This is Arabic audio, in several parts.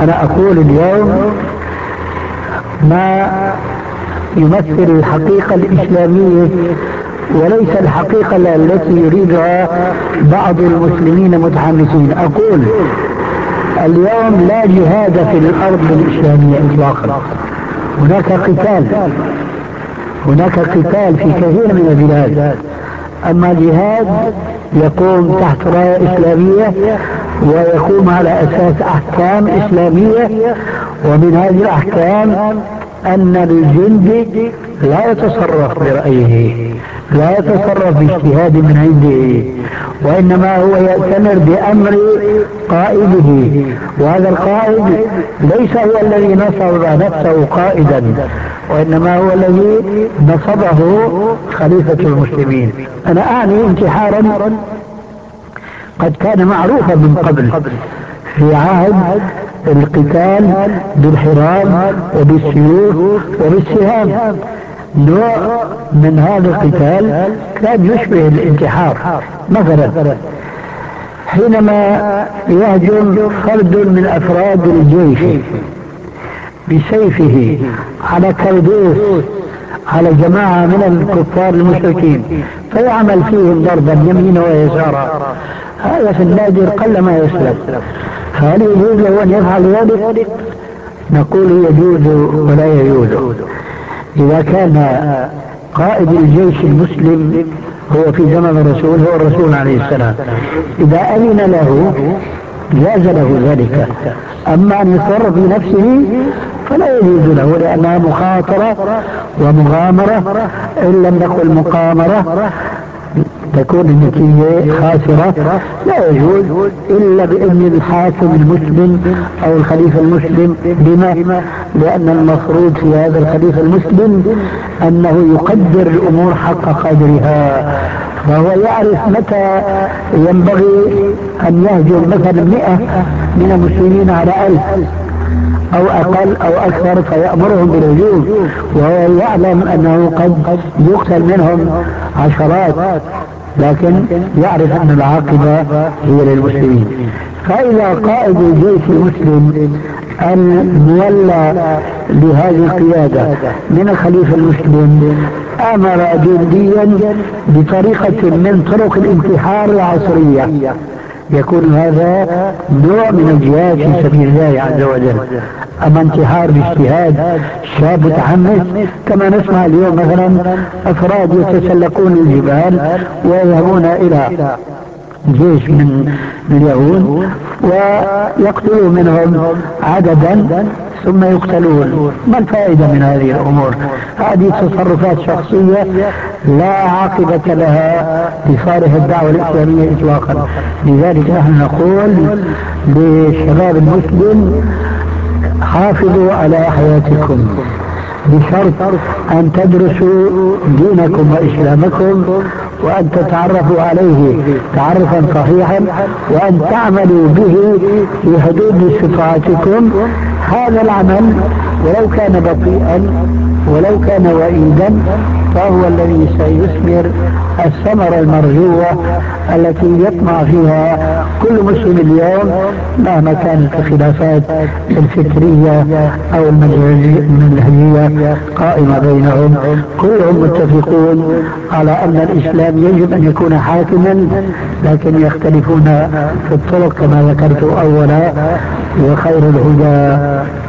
أنا أقول اليوم ما يمثل الحقيقة الإسلامية وليس الحقيقة التي يريدها بعض المسلمين متحمسين. أقول اليوم لا جهاد في الأرض الإسلامية إطلاقا. هناك قتال. هناك قتال في كثير من البلاد. أما الجهاد يقوم تحت راية إسلامية ويقوم على أساس أحكام إسلامية ومن هذه الأحكام أن الجندي لا يتصرف برأيه لا يتصرف باجتهاد من عنده وإنما هو يأتمر بأمر قائده وهذا القائد ليس هو الذي نصب نفسه قائدا. وإنما هو الذي نصبه خليفة المسلمين. أنا أعني انتحارا. قد كان معروفا من قبل في عهد القتال بالحرام وبالسيوف وبالسهام. نوع من هذا القتال كان يشبه الانتحار. مثلا حينما يهجم فرد من أفراد الجيش بسيفه على كردوس على جماعة من الكفار المشركين فيعمل فيهم ضربا يمينا ويسارا. هذا في النادر قل ما يسلم. فهل يجوز له أن يفعل ذلك؟ نقول يجوز ولا يجوز. إذا كان قائد الجيش المسلم هو في زمن الرسول هو الرسول عليه السلام. إذا أذن له جاز له ذلك. أما أن يتصرف في نفسه فلا يجوز له لأنها مخاطرة ومغامرة إن لم نقل مقامرة تكون النتيجة خاسرة. لا يجوز إلا بإذن الحاكم المسلم أو الخليفة المسلم. بما؟ لأن المفروض في هذا الخليفة المسلم أنه يقدر الأمور حق قدرها. فهو يعرف متى ينبغي أن يهجر مثلا مئة من المسلمين على ألف أو أقل أو أكثر فيأمرهم بالهجوم. وهو يعلم أنه قد يقتل منهم عشرات لكن يعرف أن العاقبة هي للمسلمين. فإذا قائد الجيش المسلم المولى لهذه القيادة من الخليفة المسلم أمر جنديا بطريقة من طرق الانتحار العصرية. يكون هذا نوع من الجهاد في سبيل الله عز وجل. أما انتحار باجتهاد شاب متحمس كما نسمع اليوم مثلا أفراد يتسلقون الجبال ويذهبون إلى جيش من اليهود ويقتلوا منهم عددا ثم يقتلون. ما الفائدة من هذه الأمور؟ هذه تصرفات شخصية لا عاقبة لها لصالح الدعوة الإسلامية إطلاقا. لذلك نحن نقول للشباب المسلم حافظوا على حياتكم. بشرط أن تدرسوا دينكم وإسلامكم وأن تتعرفوا عليه تعرفا صحيحا وأن تعملوا به في حدود استطاعتكم. هذا العمل ولو كان بطيئا ولو كان وئيدا فهو الذي سيثمر الثمرة المرجوة التي يطمع فيها كل مسلم اليوم مهما كانت الخلافات الفكرية أو المنهجية قائمة بينهم. كلهم متفقون على أن الإسلام يجب أن يكون حاكما لكن يختلفون في الطرق كما ذكرت أولا. وخير الهدى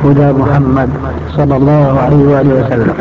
هدى محمد صلى الله عليه وآله وسلم.